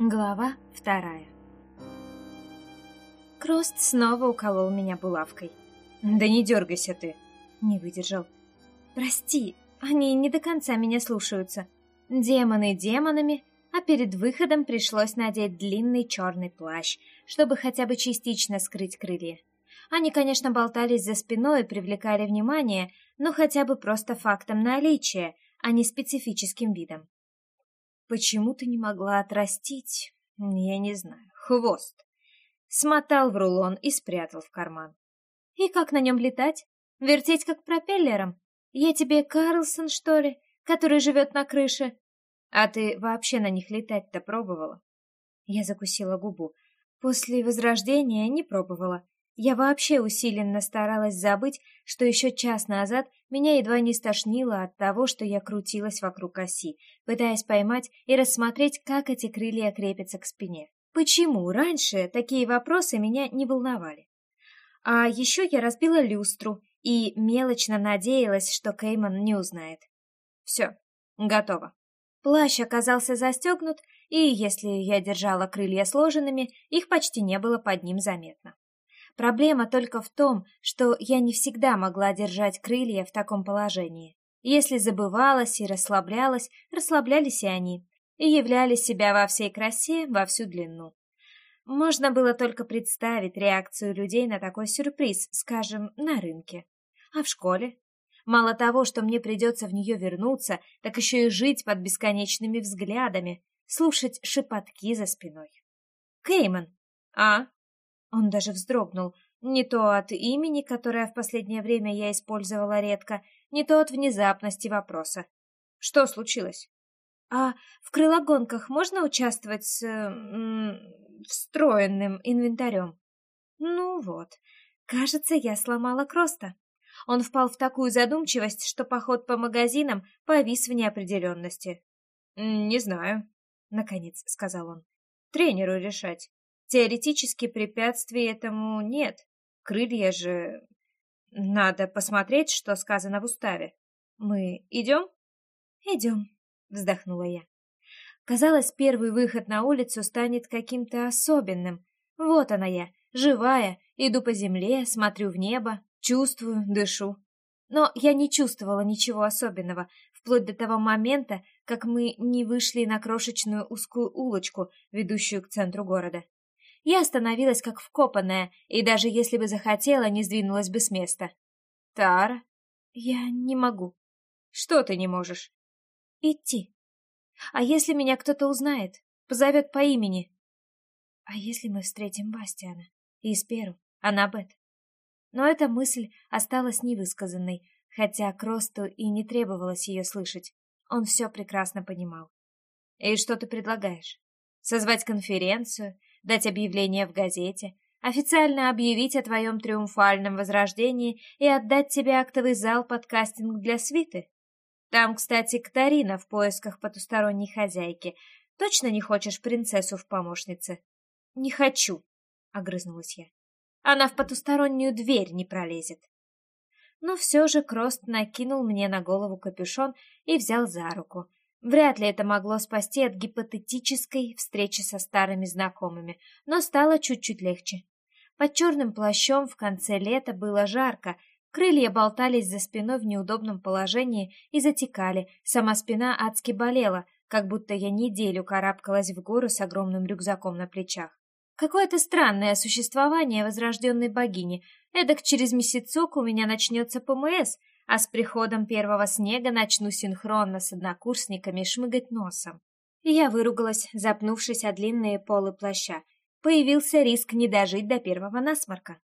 Глава вторая Крост снова уколол меня булавкой. «Да не дергайся ты!» Не выдержал. «Прости, они не до конца меня слушаются. Демоны демонами, а перед выходом пришлось надеть длинный черный плащ, чтобы хотя бы частично скрыть крылья. Они, конечно, болтались за спиной и привлекали внимание, но хотя бы просто фактом наличия, а не специфическим видом. Почему ты не могла отрастить, я не знаю, хвост? Смотал в рулон и спрятал в карман. И как на нем летать? Вертеть как пропеллером? Я тебе Карлсон, что ли, который живет на крыше? А ты вообще на них летать-то пробовала? Я закусила губу. После возрождения не пробовала. Я вообще усиленно старалась забыть, что еще час назад меня едва не стошнило от того, что я крутилась вокруг оси, пытаясь поймать и рассмотреть, как эти крылья крепятся к спине. Почему раньше такие вопросы меня не волновали? А еще я разбила люстру и мелочно надеялась, что Кейман не узнает. Все, готово. Плащ оказался застегнут, и если я держала крылья сложенными, их почти не было под ним заметно. Проблема только в том, что я не всегда могла держать крылья в таком положении. Если забывалась и расслаблялась, расслаблялись и они, и являли себя во всей красе, во всю длину. Можно было только представить реакцию людей на такой сюрприз, скажем, на рынке. А в школе? Мало того, что мне придется в нее вернуться, так еще и жить под бесконечными взглядами, слушать шепотки за спиной. «Кейман!» «А?» Он даже вздрогнул. Не то от имени, которое в последнее время я использовала редко, не то от внезапности вопроса. Что случилось? А в крылогонках можно участвовать с... М, встроенным инвентарем? Ну вот, кажется, я сломала Кроста. Он впал в такую задумчивость, что поход по магазинам повис в неопределенности. «Не знаю», — наконец сказал он. «Тренеру решать». Теоретически препятствий этому нет. Крылья же... Надо посмотреть, что сказано в уставе. Мы идем? Идем, вздохнула я. Казалось, первый выход на улицу станет каким-то особенным. Вот она я, живая, иду по земле, смотрю в небо, чувствую, дышу. Но я не чувствовала ничего особенного, вплоть до того момента, как мы не вышли на крошечную узкую улочку, ведущую к центру города. Я остановилась как вкопанная, и даже если бы захотела, не сдвинулась бы с места. «Тара?» «Я не могу». «Что ты не можешь?» «Идти. А если меня кто-то узнает, позовет по имени?» «А если мы встретим Бастиана и Сперу, Аннабет?» Но эта мысль осталась невысказанной, хотя Кросту и не требовалось ее слышать. Он все прекрасно понимал. «И что ты предлагаешь? Созвать конференцию дать объявление в газете, официально объявить о твоем триумфальном возрождении и отдать тебе актовый зал под кастинг для свиты? Там, кстати, Катарина в поисках потусторонней хозяйки. Точно не хочешь принцессу в помощнице? Не хочу, огрызнулась я. Она в потустороннюю дверь не пролезет. Но все же Крост накинул мне на голову капюшон и взял за руку, Вряд ли это могло спасти от гипотетической встречи со старыми знакомыми, но стало чуть-чуть легче. Под черным плащом в конце лета было жарко, крылья болтались за спиной в неудобном положении и затекали, сама спина адски болела, как будто я неделю карабкалась в гору с огромным рюкзаком на плечах. Какое-то странное существование возрожденной богини. Эдак через месяцок у меня начнется ПМС, а с приходом первого снега начну синхронно с однокурсниками шмыгать носом. Я выругалась, запнувшись о длинные полы плаща. Появился риск не дожить до первого насморка.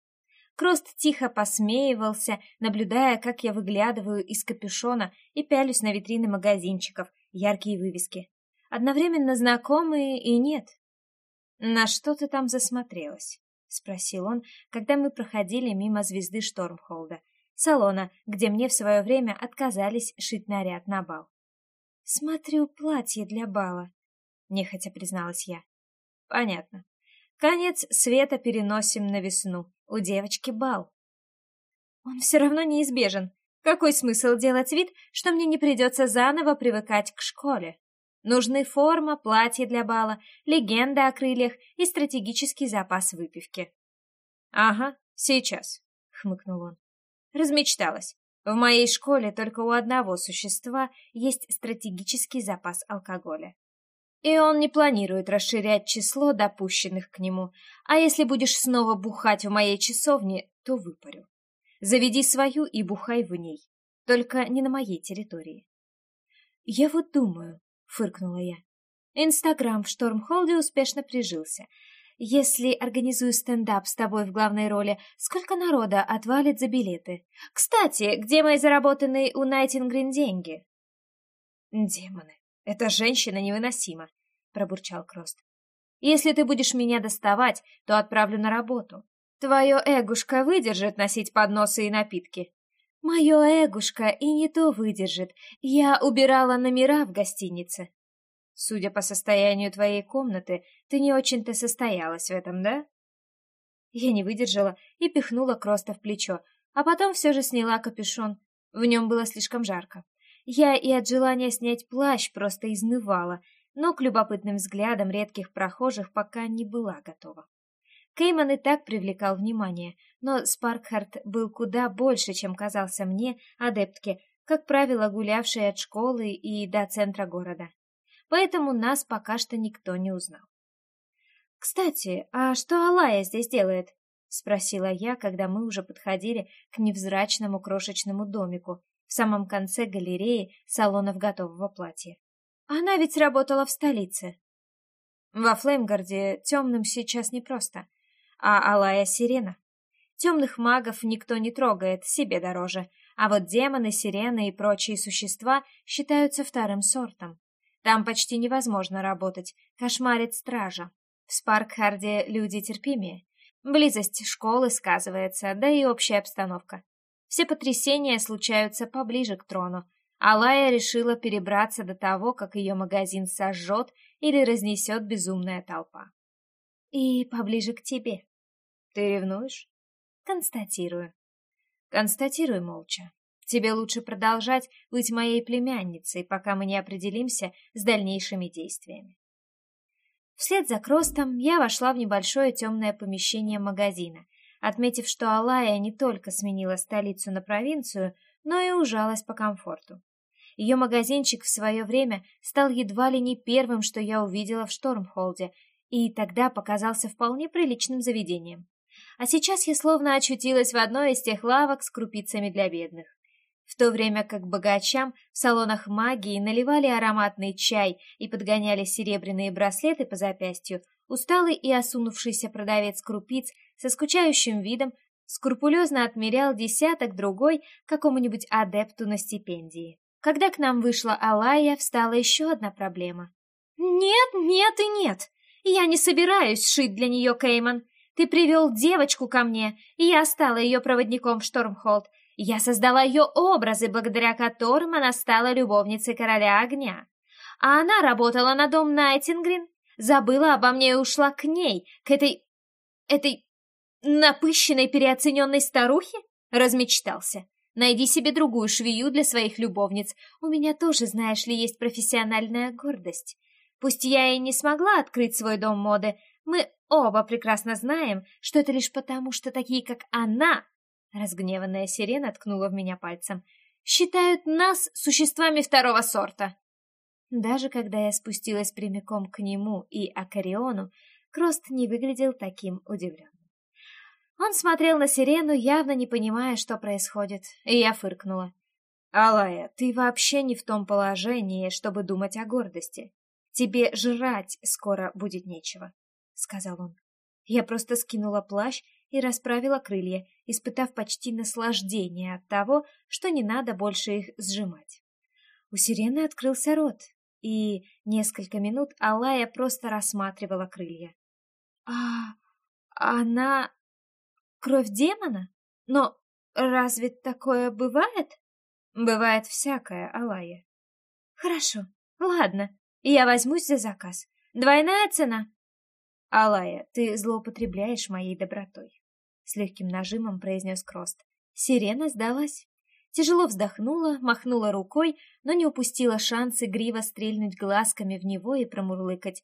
Крост тихо посмеивался, наблюдая, как я выглядываю из капюшона и пялюсь на витрины магазинчиков, яркие вывески. Одновременно знакомые и нет. «На что ты там засмотрелась?» — спросил он, когда мы проходили мимо звезды Штормхолда, салона, где мне в свое время отказались шить наряд на бал. «Смотрю платье для бала», — нехотя призналась я. «Понятно. Конец света переносим на весну. У девочки бал». «Он все равно неизбежен. Какой смысл делать вид, что мне не придется заново привыкать к школе?» Нужны форма, платье для бала, легенда о крыльях и стратегический запас выпивки. «Ага, сейчас», — хмыкнул он. «Размечталась. В моей школе только у одного существа есть стратегический запас алкоголя. И он не планирует расширять число допущенных к нему, а если будешь снова бухать в моей часовне, то выпарю. Заведи свою и бухай в ней, только не на моей территории. Я вот думаю, фыркнула я. Инстаграм в Штормхолде успешно прижился. Если организую стендап с тобой в главной роли, сколько народа отвалит за билеты? Кстати, где мои заработанные у Найтингрин деньги? Демоны, эта женщина невыносима, пробурчал Крост. Если ты будешь меня доставать, то отправлю на работу. Твое эгушка выдержит носить подносы и напитки. Мое эгушка и не то выдержит. Я убирала номера в гостинице. Судя по состоянию твоей комнаты, ты не очень-то состоялась в этом, да? Я не выдержала и пихнула Кроста в плечо, а потом все же сняла капюшон. В нем было слишком жарко. Я и от желания снять плащ просто изнывала, но к любопытным взглядам редких прохожих пока не была готова. Кейман и так привлекал внимание, но Спаркхарт был куда больше, чем казался мне, адептке, как правило, гулявшей от школы и до центра города. Поэтому нас пока что никто не узнал. «Кстати, а что Алая здесь делает?» — спросила я, когда мы уже подходили к невзрачному крошечному домику в самом конце галереи салонов готового платья. «Она ведь работала в столице». «Во Флеймгарде темным сейчас непросто», а Алая Сирена. Темных магов никто не трогает, себе дороже, а вот демоны, сирены и прочие существа считаются вторым сортом. Там почти невозможно работать, кошмарит стража. В Спаркхарде люди терпимее. Близость школы сказывается, да и общая обстановка. Все потрясения случаются поближе к трону. Алая решила перебраться до того, как ее магазин сожжет или разнесет безумная толпа. И поближе к тебе. Ты ревнуешь? Констатирую. Констатируй молча. Тебе лучше продолжать быть моей племянницей, пока мы не определимся с дальнейшими действиями. Вслед за Кростом я вошла в небольшое темное помещение магазина, отметив, что Алая не только сменила столицу на провинцию, но и ужалась по комфорту. Ее магазинчик в свое время стал едва ли не первым, что я увидела в Штормхолде, и тогда показался вполне приличным заведением а сейчас я словно очутилась в одной из тех лавок с крупицами для бедных. В то время как богачам в салонах магии наливали ароматный чай и подгоняли серебряные браслеты по запястью, усталый и осунувшийся продавец крупиц со скучающим видом скрупулезно отмерял десяток другой какому-нибудь адепту на стипендии. Когда к нам вышла Алая, встала еще одна проблема. «Нет, нет и нет! Я не собираюсь шить для нее Кейман. Ты привел девочку ко мне, и я стала ее проводником в Штормхолд. Я создала ее образы, благодаря которым она стала любовницей короля огня. А она работала на дом Найтингрин, забыла обо мне и ушла к ней, к этой... этой... напыщенной переоцененной старухе? Размечтался. Найди себе другую швею для своих любовниц. У меня тоже, знаешь ли, есть профессиональная гордость. Пусть я и не смогла открыть свой дом моды, мы оба прекрасно знаем, что это лишь потому, что такие, как она, разгневанная сирена ткнула в меня пальцем, считают нас существами второго сорта. Даже когда я спустилась прямиком к нему и Акариону, Крост не выглядел таким удивленным. Он смотрел на сирену, явно не понимая, что происходит, и я фыркнула. «Алая, ты вообще не в том положении, чтобы думать о гордости. Тебе жрать скоро будет нечего сказал он. Я просто скинула плащ и расправила крылья, испытав почти наслаждение от того, что не надо больше их сжимать. У сирены открылся рот, и несколько минут Алая просто рассматривала крылья. «А она... кровь демона? Но разве такое бывает?» «Бывает всякое, Алая». «Хорошо, ладно, я возьмусь за заказ. Двойная цена?» «Алая, ты злоупотребляешь моей добротой», — с легким нажимом произнес Крост. Сирена сдалась. Тяжело вздохнула, махнула рукой, но не упустила шанс игриво стрельнуть глазками в него и промурлыкать.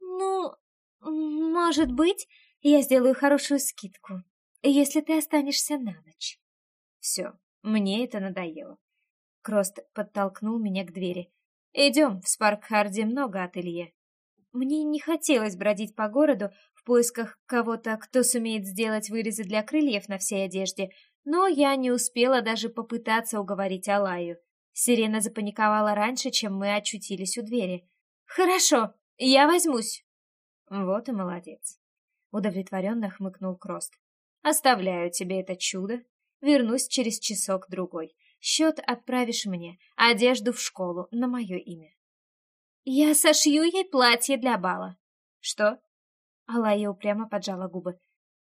«Ну, может быть, я сделаю хорошую скидку, если ты останешься на ночь». Все, мне это надоело. Крост подтолкнул меня к двери. «Идем, в Спаркхарде много ателье». Мне не хотелось бродить по городу поисках кого-то, кто сумеет сделать вырезы для крыльев на всей одежде, но я не успела даже попытаться уговорить Алаю. Сирена запаниковала раньше, чем мы очутились у двери. «Хорошо, я возьмусь!» «Вот и молодец!» Удовлетворенно хмыкнул Крост. «Оставляю тебе это чудо. Вернусь через часок-другой. Счет отправишь мне, одежду в школу на мое имя». «Я сошью ей платье для бала». «Что?» Алая упрямо поджала губы.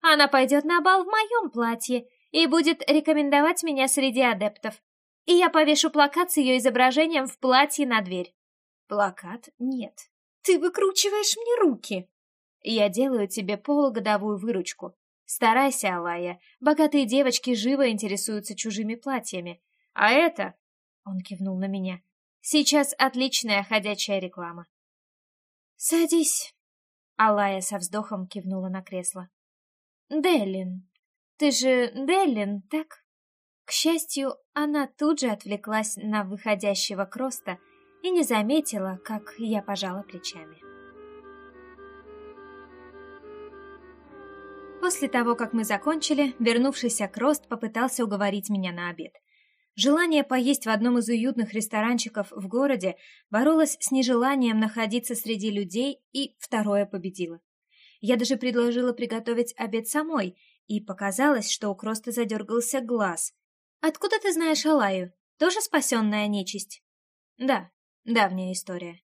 «Она пойдет на бал в моем платье и будет рекомендовать меня среди адептов. И я повешу плакат с ее изображением в платье на дверь». «Плакат? Нет. Ты выкручиваешь мне руки!» «Я делаю тебе полугодовую выручку. Старайся, Алая. Богатые девочки живо интересуются чужими платьями. А это...» Он кивнул на меня. Сейчас отличная ходячая реклама. «Садись», — Алая со вздохом кивнула на кресло. «Деллин, ты же Деллин, так?» К счастью, она тут же отвлеклась на выходящего Кроста и не заметила, как я пожала плечами. После того, как мы закончили, вернувшийся Крост попытался уговорить меня на обед — Желание поесть в одном из уютных ресторанчиков в городе боролось с нежеланием находиться среди людей, и второе победило. Я даже предложила приготовить обед самой, и показалось, что у Кроста задергался глаз. «Откуда ты знаешь Алаю? Тоже спасенная нечисть?» «Да, давняя история».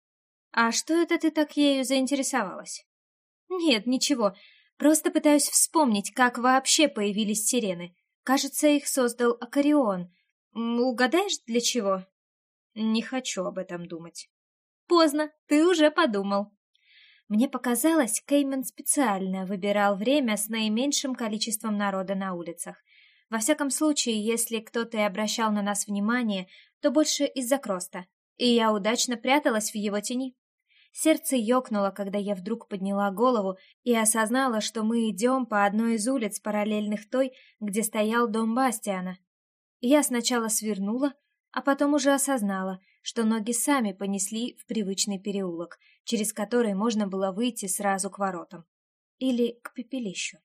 «А что это ты так ею заинтересовалась?» «Нет, ничего. Просто пытаюсь вспомнить, как вообще появились сирены. Кажется, их создал Акарион, Угадаешь, для чего? Не хочу об этом думать. Поздно, ты уже подумал. Мне показалось, Кеймен специально выбирал время с наименьшим количеством народа на улицах. Во всяком случае, если кто-то и обращал на нас внимание, то больше из-за Кроста, и я удачно пряталась в его тени. Сердце ёкнуло, когда я вдруг подняла голову и осознала, что мы идем по одной из улиц, параллельных той, где стоял дом Бастиана. Я сначала свернула, а потом уже осознала, что ноги сами понесли в привычный переулок, через который можно было выйти сразу к воротам. Или к пепелищу.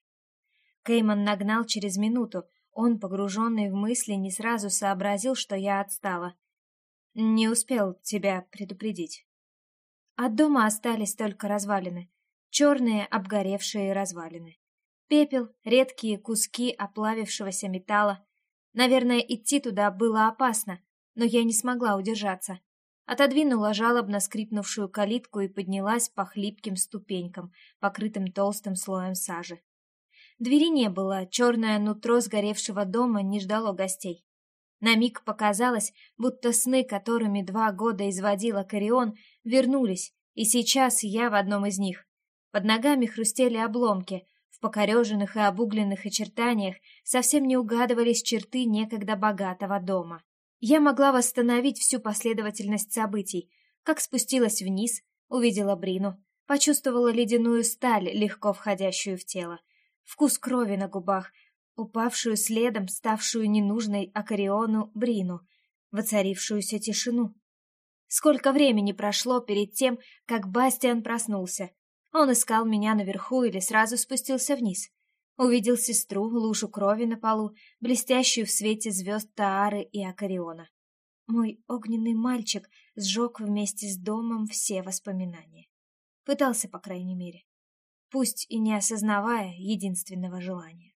Кейман нагнал через минуту. Он, погруженный в мысли, не сразу сообразил, что я отстала. Не успел тебя предупредить. От дома остались только развалины. Черные обгоревшие развалины. Пепел, редкие куски оплавившегося металла, Наверное, идти туда было опасно, но я не смогла удержаться. Отодвинула жалобно скрипнувшую калитку и поднялась по хлипким ступенькам, покрытым толстым слоем сажи. Двери не было, черное нутро сгоревшего дома не ждало гостей. На миг показалось, будто сны, которыми два года изводила Корион, вернулись, и сейчас я в одном из них. Под ногами хрустели обломки, в покореженных и обугленных очертаниях совсем не угадывались черты некогда богатого дома. Я могла восстановить всю последовательность событий, как спустилась вниз, увидела Брину, почувствовала ледяную сталь, легко входящую в тело, вкус крови на губах, упавшую следом, ставшую ненужной Акариону Брину, воцарившуюся тишину. Сколько времени прошло перед тем, как Бастиан проснулся, он искал меня наверху или сразу спустился вниз. Увидел сестру, лужу крови на полу, блестящую в свете звезд Таары и Акариона. Мой огненный мальчик сжег вместе с домом все воспоминания. Пытался, по крайней мере. Пусть и не осознавая единственного желания.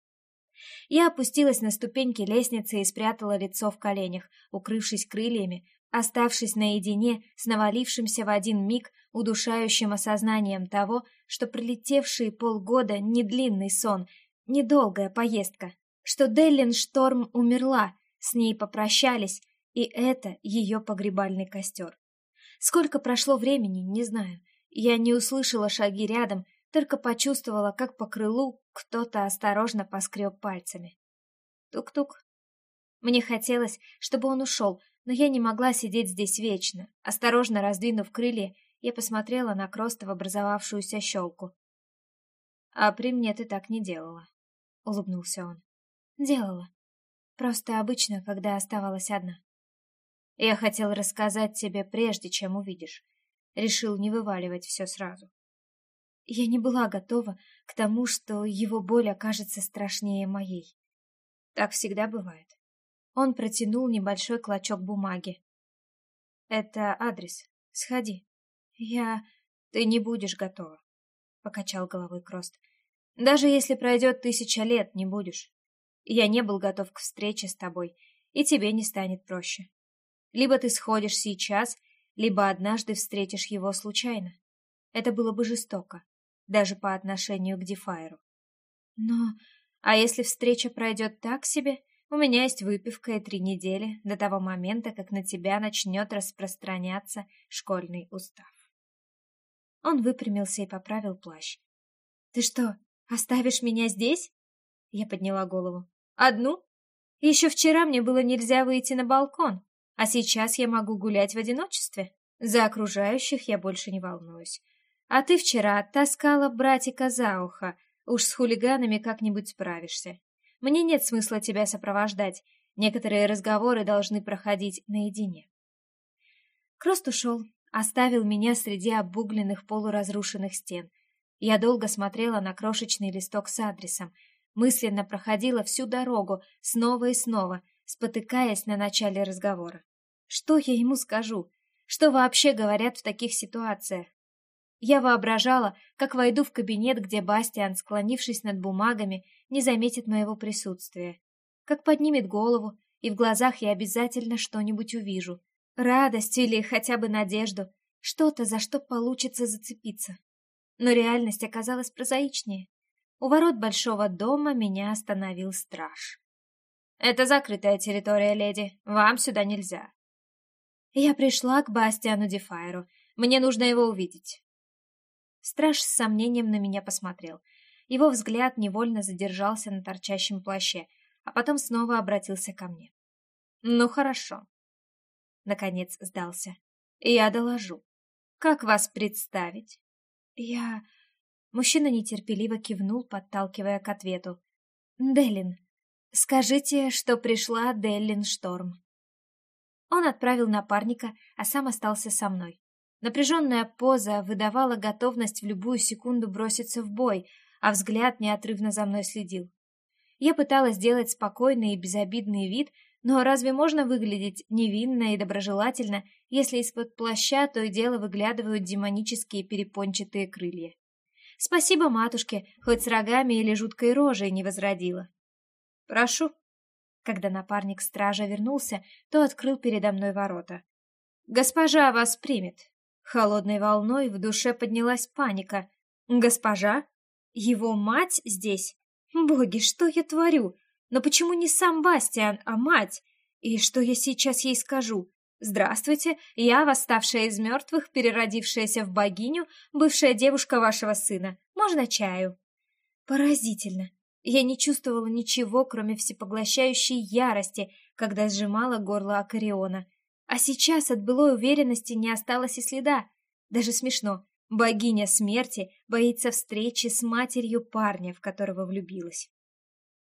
Я опустилась на ступеньки лестницы и спрятала лицо в коленях, укрывшись крыльями, оставшись наедине с навалившимся в один миг удушающим осознанием того, что пролетевшие полгода не длинный сон, недолгая поездка, что Деллин Шторм умерла, с ней попрощались, и это ее погребальный костер. Сколько прошло времени, не знаю. Я не услышала шаги рядом, только почувствовала, как по крылу кто-то осторожно поскреб пальцами. Тук-тук. Мне хотелось, чтобы он ушел, но я не могла сидеть здесь вечно. Осторожно раздвинув крылья, я посмотрела на Кроста в образовавшуюся щелку. «А при мне ты так не делала», — улыбнулся он. «Делала. Просто обычно, когда оставалась одна. Я хотел рассказать тебе прежде, чем увидишь. Решил не вываливать все сразу. Я не была готова к тому, что его боль окажется страшнее моей. Так всегда бывает. Он протянул небольшой клочок бумаги. «Это адрес. Сходи». «Я...» «Ты не будешь готова», — покачал головой Крост. «Даже если пройдет тысяча лет, не будешь. Я не был готов к встрече с тобой, и тебе не станет проще. Либо ты сходишь сейчас, либо однажды встретишь его случайно. Это было бы жестоко, даже по отношению к Дефайру. Но... А если встреча пройдет так себе, у меня есть выпивка и три недели до того момента, как на тебя начнет распространяться школьный устав. Он выпрямился и поправил плащ. «Ты что, оставишь меня здесь?» Я подняла голову. «Одну? Еще вчера мне было нельзя выйти на балкон, а сейчас я могу гулять в одиночестве. За окружающих я больше не волнуюсь. А ты вчера таскала братика за ухо, уж с хулиганами как-нибудь справишься. Мне нет смысла тебя сопровождать. Некоторые разговоры должны проходить наедине. Крост ушел, оставил меня среди обугленных полуразрушенных стен. Я долго смотрела на крошечный листок с адресом, мысленно проходила всю дорогу снова и снова, спотыкаясь на начале разговора. Что я ему скажу? Что вообще говорят в таких ситуациях? Я воображала, как войду в кабинет, где Бастиан, склонившись над бумагами, не заметит моего присутствия. Как поднимет голову, и в глазах я обязательно что-нибудь увижу. Радость или хотя бы надежду. Что-то, за что получится зацепиться. Но реальность оказалась прозаичнее. У ворот большого дома меня остановил страж. «Это закрытая территория, леди. Вам сюда нельзя». Я пришла к Бастиану Дефайру. Мне нужно его увидеть. Страж с сомнением на меня посмотрел. Его взгляд невольно задержался на торчащем плаще, а потом снова обратился ко мне. «Ну, хорошо». Наконец сдался. «Я доложу. Как вас представить?» «Я...» Мужчина нетерпеливо кивнул, подталкивая к ответу. «Делин. Скажите, что пришла Деллин Шторм». Он отправил напарника, а сам остался со мной. Напряженная поза выдавала готовность в любую секунду броситься в бой, а взгляд неотрывно за мной следил. Я пыталась сделать спокойный и безобидный вид, но разве можно выглядеть невинно и доброжелательно, если из-под плаща то и дело выглядывают демонические перепончатые крылья? Спасибо матушке, хоть с рогами или жуткой рожей не возродила. «Прошу». Когда напарник стража вернулся, то открыл передо мной ворота. «Госпожа вас примет». Холодной волной в душе поднялась паника. «Госпожа? Его мать здесь? Боги, что я творю? Но почему не сам Бастиан, а мать? И что я сейчас ей скажу? Здравствуйте, я, восставшая из мертвых, переродившаяся в богиню, бывшая девушка вашего сына. Можно чаю?» Поразительно. Я не чувствовала ничего, кроме всепоглощающей ярости, когда сжимала горло Акариона — а сейчас от былой уверенности не осталось и следа. Даже смешно. Богиня смерти боится встречи с матерью парня, в которого влюбилась.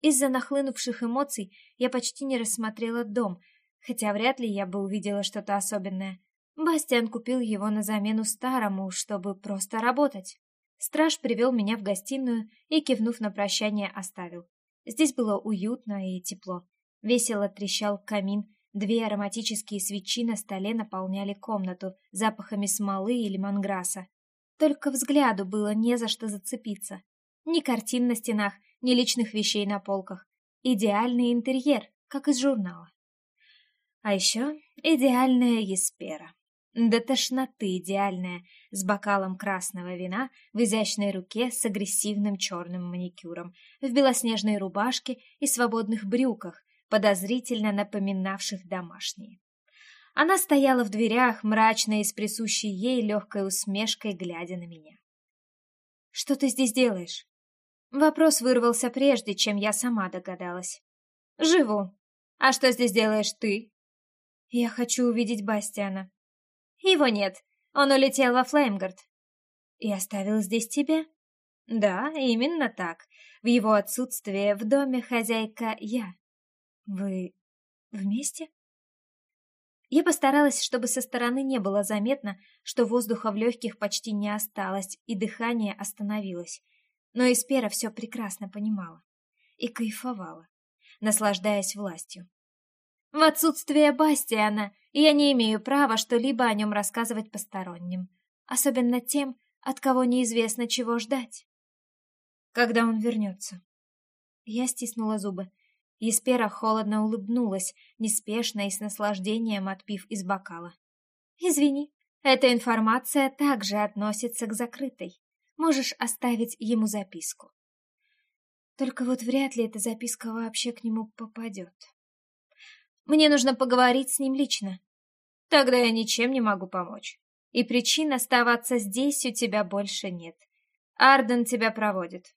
Из-за нахлынувших эмоций я почти не рассмотрела дом, хотя вряд ли я бы увидела что-то особенное. Бастиан купил его на замену старому, чтобы просто работать. Страж привел меня в гостиную и, кивнув на прощание, оставил. Здесь было уютно и тепло. Весело трещал камин, Две ароматические свечи на столе наполняли комнату запахами смолы и лимонграсса. Только взгляду было не за что зацепиться. Ни картин на стенах, ни личных вещей на полках. Идеальный интерьер, как из журнала. А еще идеальная еспера. До тошноты идеальная, с бокалом красного вина в изящной руке с агрессивным черным маникюром, в белоснежной рубашке и свободных брюках, подозрительно напоминавших домашние. Она стояла в дверях, мрачная и с присущей ей легкой усмешкой, глядя на меня. «Что ты здесь делаешь?» Вопрос вырвался прежде, чем я сама догадалась. «Живу. А что здесь делаешь ты? Я хочу увидеть Бастиана. Его нет. Он улетел во Флеймгард. И оставил здесь тебя? Да, именно так. В его отсутствие в доме хозяйка я. Вы вместе? Я постаралась, чтобы со стороны не было заметно, что воздуха в легких почти не осталось, и дыхание остановилось. Но Испера все прекрасно понимала и кайфовала, наслаждаясь властью. В отсутствие Бастиана я не имею права что-либо о нем рассказывать посторонним, особенно тем, от кого неизвестно, чего ждать. Когда он вернется? Я стиснула зубы. Еспера холодно улыбнулась, неспешно и с наслаждением отпив из бокала. «Извини, эта информация также относится к закрытой. Можешь оставить ему записку». Только вот вряд ли эта записка вообще к нему попадет. Мне нужно поговорить с ним лично. Тогда я ничем не могу помочь. И причин оставаться здесь у тебя больше нет. Арден тебя проводит.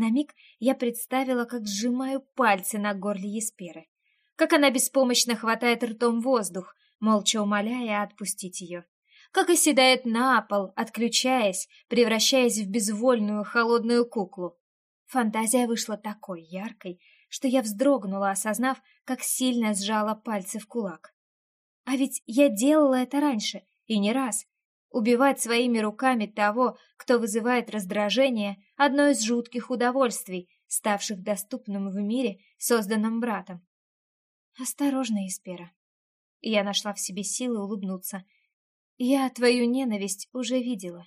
На миг я представила, как сжимаю пальцы на горле Есперы, как она беспомощно хватает ртом воздух, молча умоляя отпустить ее, как оседает на пол, отключаясь, превращаясь в безвольную холодную куклу. Фантазия вышла такой яркой, что я вздрогнула, осознав, как сильно сжала пальцы в кулак. А ведь я делала это раньше, и не раз, Убивать своими руками того, кто вызывает раздражение, одно из жутких удовольствий, ставших доступным в мире, созданном братом. Осторожно, Испера. Я нашла в себе силы улыбнуться. Я твою ненависть уже видела.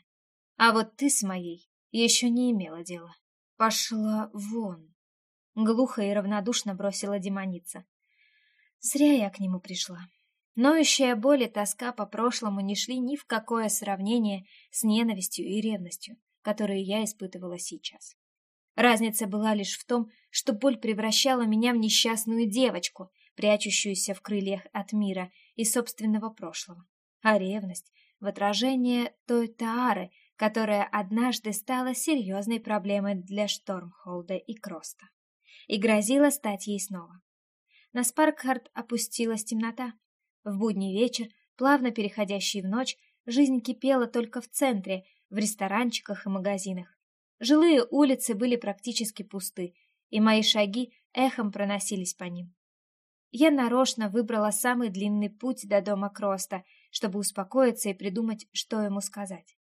А вот ты с моей еще не имела дела. Пошла вон. Глухо и равнодушно бросила демоница. Зря я к нему пришла. Ноющая боль и тоска по прошлому не шли ни в какое сравнение с ненавистью и ревностью, которые я испытывала сейчас. Разница была лишь в том, что боль превращала меня в несчастную девочку, прячущуюся в крыльях от мира и собственного прошлого, а ревность — в отражение той Таары, которая однажды стала серьезной проблемой для Штормхолда и Кроста, и грозила стать ей снова. На Спаркхард опустилась темнота, в будний вечер, плавно переходящий в ночь, жизнь кипела только в центре, в ресторанчиках и магазинах. Жилые улицы были практически пусты, и мои шаги эхом проносились по ним. Я нарочно выбрала самый длинный путь до дома Кроста, чтобы успокоиться и придумать, что ему сказать.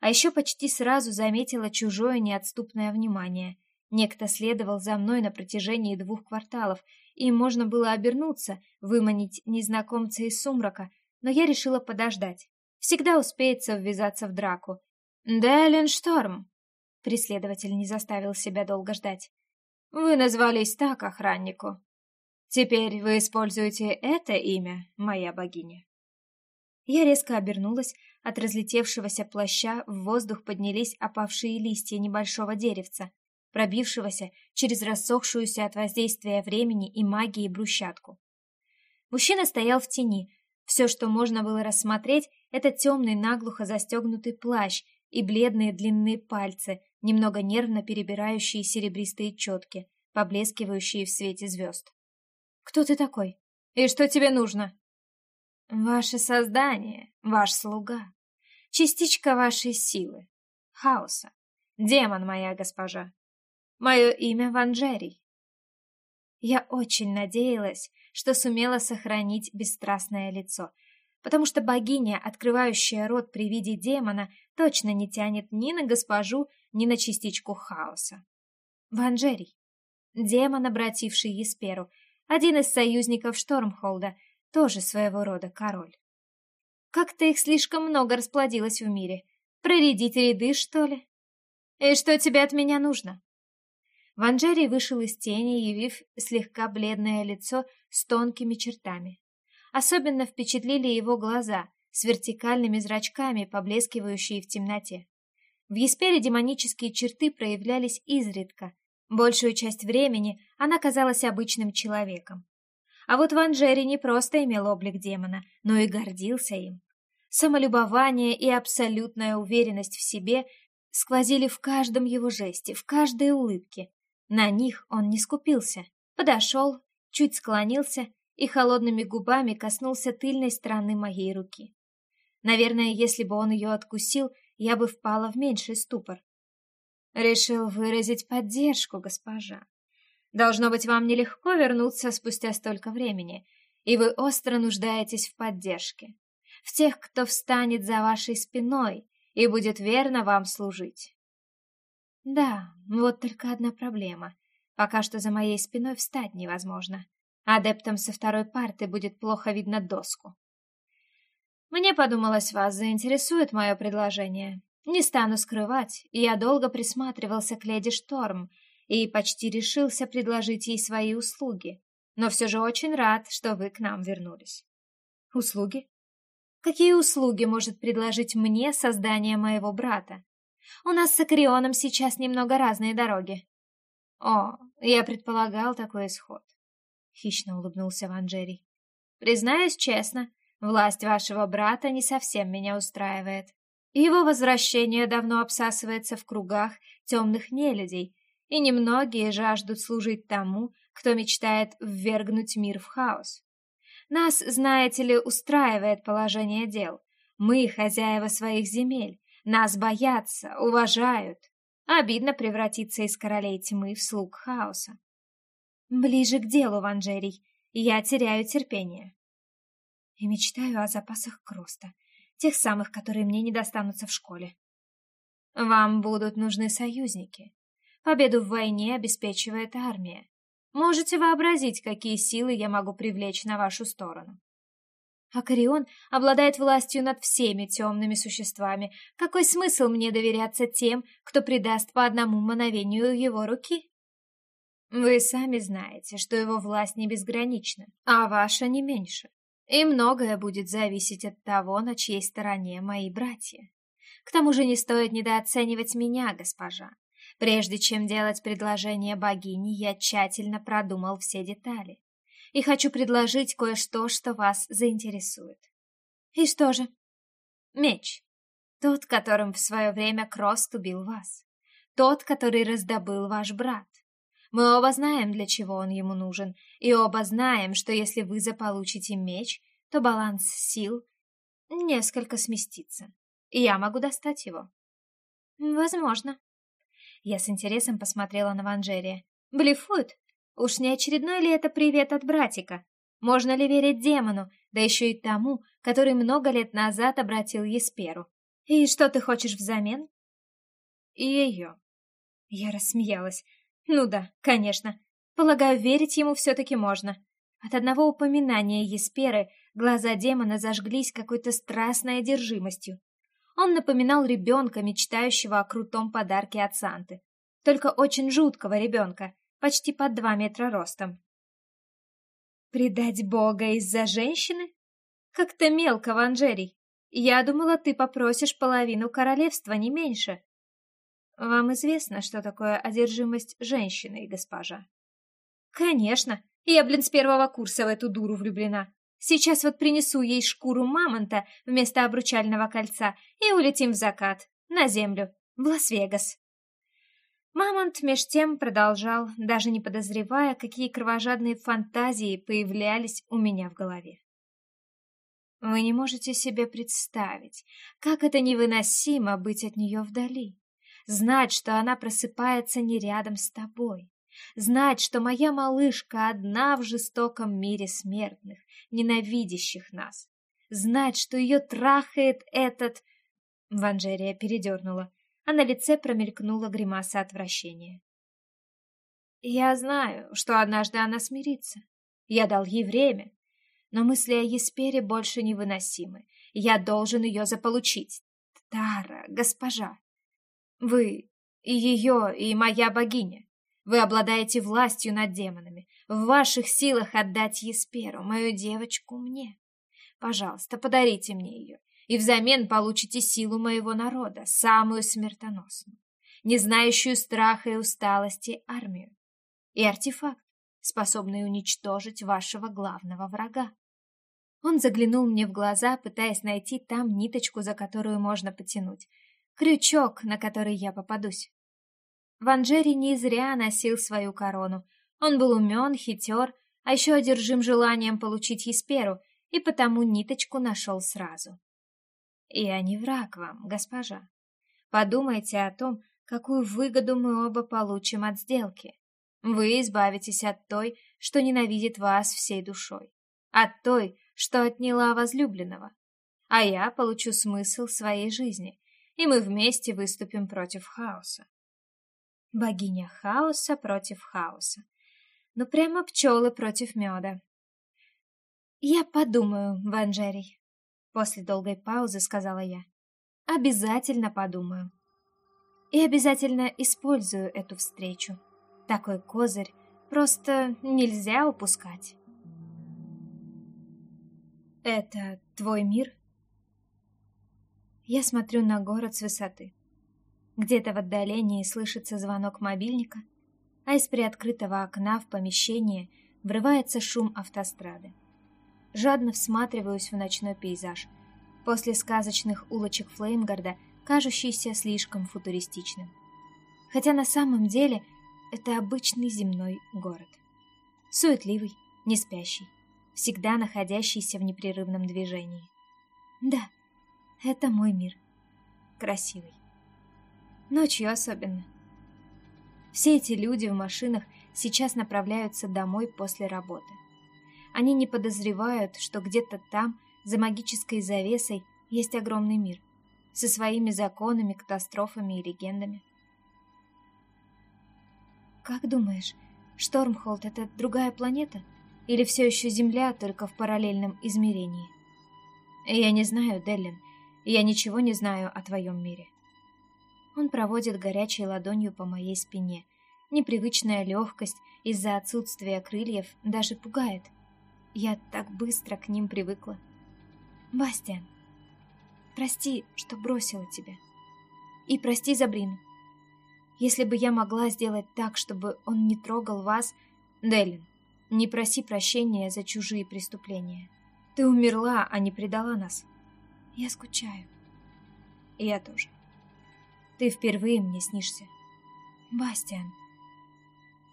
А еще почти сразу заметила чужое неотступное внимание. Некто следовал за мной на протяжении двух кварталов, и можно было обернуться, выманить незнакомца из сумрака, но я решила подождать. Всегда успеется ввязаться в драку. «Дэлен Шторм!» Преследователь не заставил себя долго ждать. «Вы назвались так охраннику. Теперь вы используете это имя, моя богиня?» Я резко обернулась, от разлетевшегося плаща в воздух поднялись опавшие листья небольшого деревца, пробившегося через рассохшуюся от воздействия времени и магии брусчатку. Мужчина стоял в тени. Все, что можно было рассмотреть, это темный наглухо застегнутый плащ и бледные длинные пальцы, немного нервно перебирающие серебристые четки, поблескивающие в свете звезд. «Кто ты такой? И что тебе нужно?» «Ваше создание, ваш слуга, частичка вашей силы, хаоса, демон, моя госпожа. Мое имя Ванжерий. Я очень надеялась, что сумела сохранить бесстрастное лицо, потому что богиня, открывающая рот при виде демона, точно не тянет ни на госпожу, ни на частичку хаоса. Ванжерий. Демон, обративший Есперу, один из союзников Штормхолда, тоже своего рода король. Как-то их слишком много расплодилось в мире. Проредить ряды, что ли? И что тебе от меня нужно? Ванжери вышел из тени, явив слегка бледное лицо с тонкими чертами. Особенно впечатлили его глаза с вертикальными зрачками, поблескивающие в темноте. В Еспере демонические черты проявлялись изредка. Большую часть времени она казалась обычным человеком. А вот Ванжери не просто имел облик демона, но и гордился им. Самолюбование и абсолютная уверенность в себе сквозили в каждом его жесте, в каждой улыбке, на них он не скупился. Подошел, чуть склонился и холодными губами коснулся тыльной стороны моей руки. Наверное, если бы он ее откусил, я бы впала в меньший ступор. Решил выразить поддержку, госпожа. Должно быть, вам нелегко вернуться спустя столько времени, и вы остро нуждаетесь в поддержке. В тех, кто встанет за вашей спиной и будет верно вам служить. Да, вот только одна проблема. Пока что за моей спиной встать невозможно. Адептам со второй парты будет плохо видно доску. Мне подумалось, вас заинтересует мое предложение. Не стану скрывать, я долго присматривался к леди Шторм и почти решился предложить ей свои услуги, но все же очень рад, что вы к нам вернулись. Услуги? Какие услуги может предложить мне создание моего брата? У нас с Акрионом сейчас немного разные дороги. О, я предполагал такой исход. Хищно улыбнулся Ванжерий. Признаюсь честно, власть вашего брата не совсем меня устраивает. Его возвращение давно обсасывается в кругах темных нелюдей, и немногие жаждут служить тому, кто мечтает ввергнуть мир в хаос. Нас, знаете ли, устраивает положение дел. Мы хозяева своих земель, нас боятся, уважают. Обидно превратиться из королей тьмы в слуг хаоса. Ближе к делу, Ванжерий. Я теряю терпение. И мечтаю о запасах Кроста, тех самых, которые мне не достанутся в школе. Вам будут нужны союзники. Победу в войне обеспечивает армия. Можете вообразить, какие силы я могу привлечь на вашу сторону. Акарион обладает властью над всеми темными существами. Какой смысл мне доверяться тем, кто предаст по одному мановению его руки? Вы сами знаете, что его власть не безгранична, а ваша не меньше. И многое будет зависеть от того, на чьей стороне мои братья. К тому же не стоит недооценивать меня, госпожа. Прежде чем делать предложение богине, я тщательно продумал все детали и хочу предложить кое-что, что вас заинтересует. И что же? Меч. Тот, которым в свое время Крост убил вас. Тот, который раздобыл ваш брат. Мы оба знаем, для чего он ему нужен, и оба знаем, что если вы заполучите меч, то баланс сил несколько сместится, и я могу достать его. Возможно. Я с интересом посмотрела на Ванжерия. Блефует? Уж не очередной ли это привет от братика? Можно ли верить демону, да еще и тому, который много лет назад обратил Есперу? И что ты хочешь взамен? И ее. Я рассмеялась. Ну да, конечно. Полагаю, верить ему все-таки можно. От одного упоминания Есперы глаза демона зажглись какой-то страстной одержимостью. Он напоминал ребенка, мечтающего о крутом подарке от Санты. Только очень жуткого ребенка, почти под два метра ростом. «Предать Бога из-за женщины? Как-то мелко, Ванжерий. Я думала, ты попросишь половину королевства, не меньше. Вам известно, что такое одержимость женщиной, госпожа?» «Конечно. Я, блин, с первого курса в эту дуру влюблена. Сейчас вот принесу ей шкуру мамонта вместо обручального кольца и улетим в закат, на землю, в Лас-Вегас». Мамонт меж тем продолжал, даже не подозревая, какие кровожадные фантазии появлялись у меня в голове. Вы не можете себе представить, как это невыносимо быть от нее вдали. Знать, что она просыпается не рядом с тобой. Знать, что моя малышка одна в жестоком мире смертных, ненавидящих нас. Знать, что ее трахает этот... Ванжерия передернула а на лице промелькнула гримаса отвращения. Я знаю, что однажды она смирится. Я дал ей время, но мысли о Еспере больше невыносимы. Я должен ее заполучить. Тара, госпожа, вы и ее, и моя богиня. Вы обладаете властью над демонами. В ваших силах отдать Есперу, мою девочку, мне. Пожалуйста, подарите мне ее и взамен получите силу моего народа, самую смертоносную, не знающую страха и усталости армию, и артефакт, способный уничтожить вашего главного врага. Он заглянул мне в глаза, пытаясь найти там ниточку, за которую можно потянуть, крючок, на который я попадусь. Ванжери не зря носил свою корону. Он был умен, хитер, а еще одержим желанием получить Есперу, и потому ниточку нашел сразу. Я не враг вам, госпожа. Подумайте о том, какую выгоду мы оба получим от сделки. Вы избавитесь от той, что ненавидит вас всей душой, от той, что отняла возлюбленного, а я получу смысл своей жизни, и мы вместе выступим против хаоса. Богиня хаоса против хаоса. Ну прямо пчелы против меда. Я подумаю, Ванжерий. После долгой паузы сказала я. Обязательно подумаю. И обязательно использую эту встречу. Такой козырь просто нельзя упускать. Это твой мир? Я смотрю на город с высоты. Где-то в отдалении слышится звонок мобильника, а из приоткрытого окна в помещение врывается шум автострады. Жадно всматриваюсь в ночной пейзаж, после сказочных улочек Флеймгарда, кажущийся слишком футуристичным. Хотя на самом деле это обычный земной город. Суетливый, не спящий, всегда находящийся в непрерывном движении. Да, это мой мир. Красивый. Ночью особенно. Все эти люди в машинах сейчас направляются домой после работы. Они не подозревают, что где-то там, за магической завесой, есть огромный мир, со своими законами, катастрофами и легендами. Как думаешь, Штормхолд — это другая планета? Или все еще Земля, только в параллельном измерении? Я не знаю, Деллин, я ничего не знаю о твоем мире. Он проводит горячей ладонью по моей спине. Непривычная легкость из-за отсутствия крыльев даже пугает. Я так быстро к ним привыкла. Бастиан, прости, что бросила тебя. И прости за Брину. Если бы я могла сделать так, чтобы он не трогал вас... Делин, не проси прощения за чужие преступления. Ты умерла, а не предала нас. Я скучаю. Я тоже. Ты впервые мне снишься. Бастиан.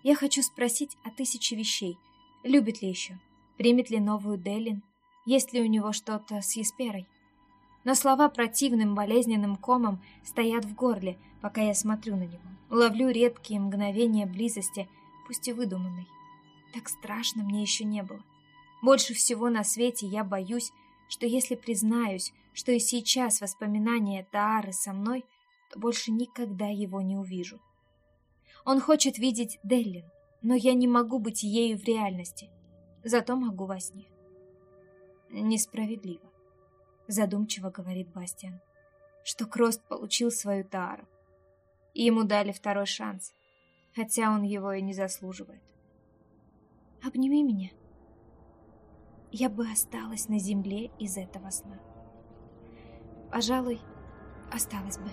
Я хочу спросить о тысяче вещей. Любит ли еще? Примет ли новую Делин? Есть ли у него что-то с Есперой? Но слова противным болезненным комом стоят в горле, пока я смотрю на него. Ловлю редкие мгновения близости, пусть и выдуманной. Так страшно мне еще не было. Больше всего на свете я боюсь, что если признаюсь, что и сейчас воспоминания Таары со мной, то больше никогда его не увижу. Он хочет видеть Деллин, но я не могу быть ею в реальности, зато могу во сне. Несправедливо, задумчиво говорит Бастиан, что Крост получил свою Таару, и ему дали второй шанс, хотя он его и не заслуживает. Обними меня, я бы осталась на земле из этого сна. Пожалуй, осталась бы.